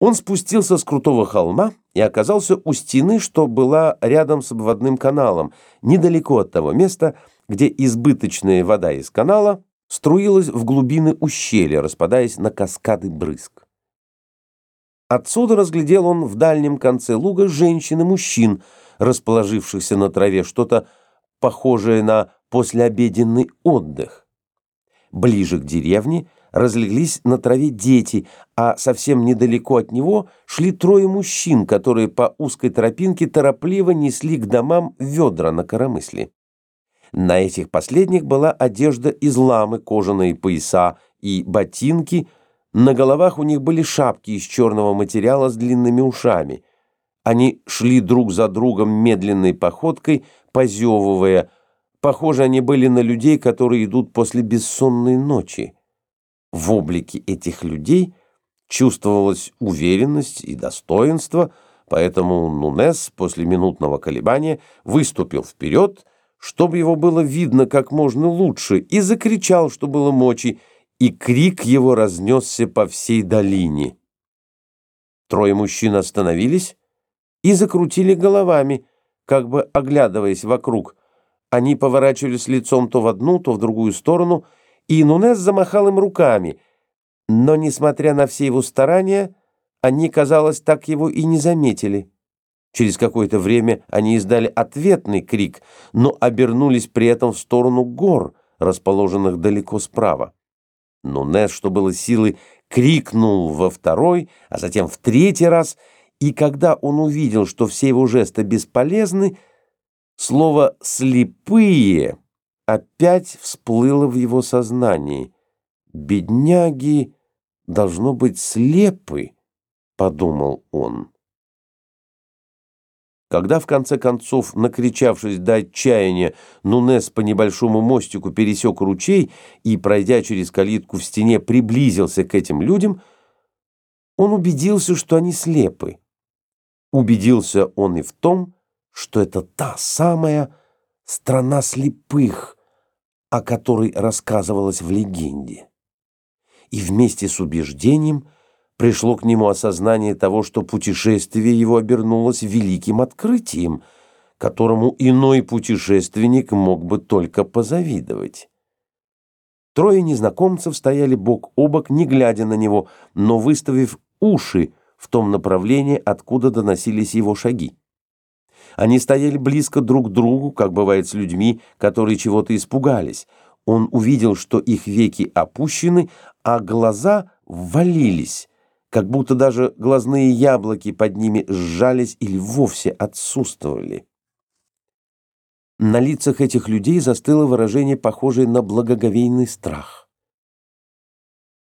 Он спустился с крутого холма и оказался у стены, что была рядом с обводным каналом, недалеко от того места, где избыточная вода из канала струилась в глубины ущелья, распадаясь на каскады брызг. Отсюда разглядел он в дальнем конце луга женщин и мужчин, расположившихся на траве, что-то похожее на послеобеденный отдых. Ближе к деревне разлеглись на траве дети, а совсем недалеко от него шли трое мужчин, которые по узкой тропинке торопливо несли к домам ведра на коромысле. На этих последних была одежда из ламы, кожаные пояса и ботинки, на головах у них были шапки из черного материала с длинными ушами. Они шли друг за другом медленной походкой, позевывая. Похоже, они были на людей, которые идут после бессонной ночи. В облике этих людей чувствовалась уверенность и достоинство, поэтому Нунес после минутного колебания выступил вперед, чтобы его было видно как можно лучше, и закричал, что было мочи, и крик его разнесся по всей долине. Трое мужчин остановились и закрутили головами, как бы оглядываясь вокруг. Они поворачивались лицом то в одну, то в другую сторону — и Нунес замахал им руками, но, несмотря на все его старания, они, казалось, так его и не заметили. Через какое-то время они издали ответный крик, но обернулись при этом в сторону гор, расположенных далеко справа. Нунес, что было силы, крикнул во второй, а затем в третий раз, и когда он увидел, что все его жесты бесполезны, слово «слепые» опять всплыло в его сознании. «Бедняги должно быть слепы», — подумал он. Когда в конце концов, накричавшись до отчаяния, Нунес по небольшому мостику пересек ручей и, пройдя через калитку в стене, приблизился к этим людям, он убедился, что они слепы. Убедился он и в том, что это та самая страна слепых, о которой рассказывалось в легенде. И вместе с убеждением пришло к нему осознание того, что путешествие его обернулось великим открытием, которому иной путешественник мог бы только позавидовать. Трое незнакомцев стояли бок о бок, не глядя на него, но выставив уши в том направлении, откуда доносились его шаги. Они стояли близко друг к другу, как бывает с людьми, которые чего-то испугались. Он увидел, что их веки опущены, а глаза ввалились, как будто даже глазные яблоки под ними сжались или вовсе отсутствовали. На лицах этих людей застыло выражение, похожее на благоговейный страх.